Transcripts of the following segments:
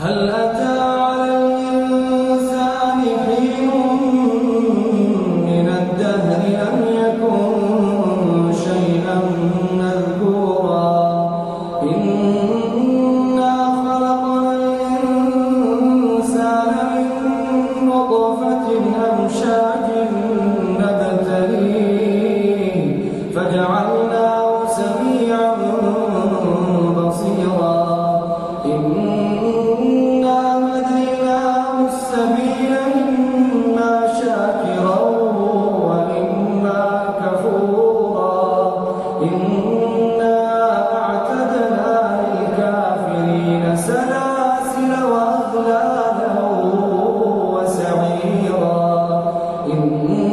ويطاف إن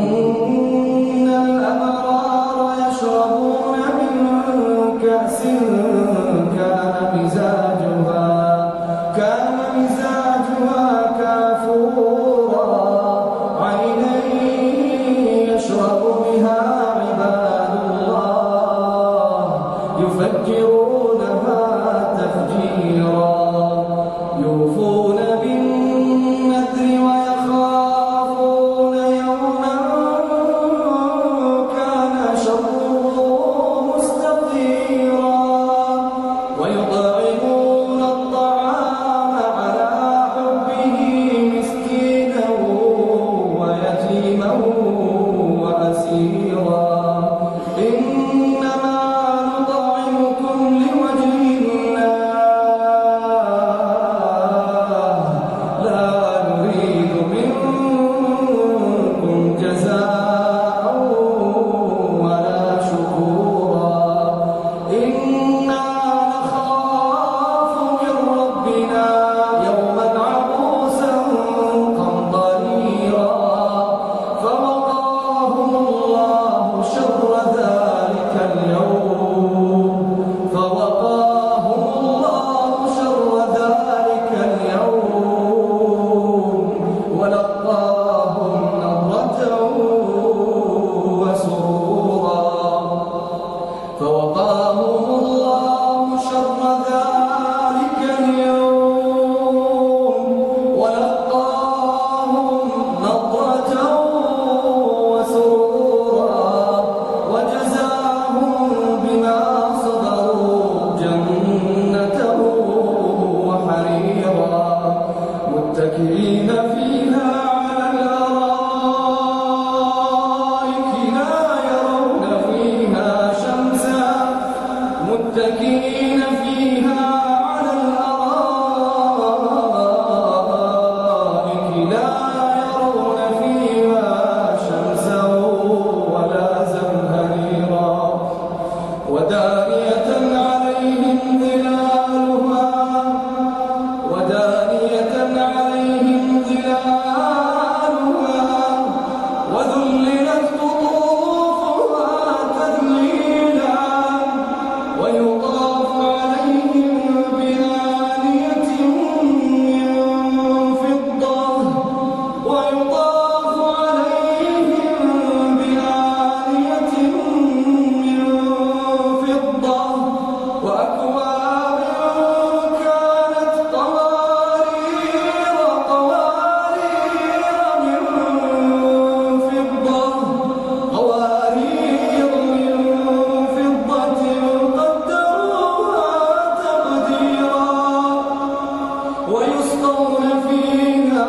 يسقون فيها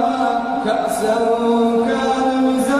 كأسا كان مزاجها